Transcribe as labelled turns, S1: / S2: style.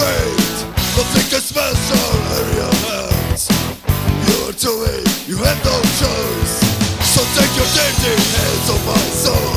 S1: wait But take a special in your hands. You're too late. you have no choice. So take your dirty hands on my soul.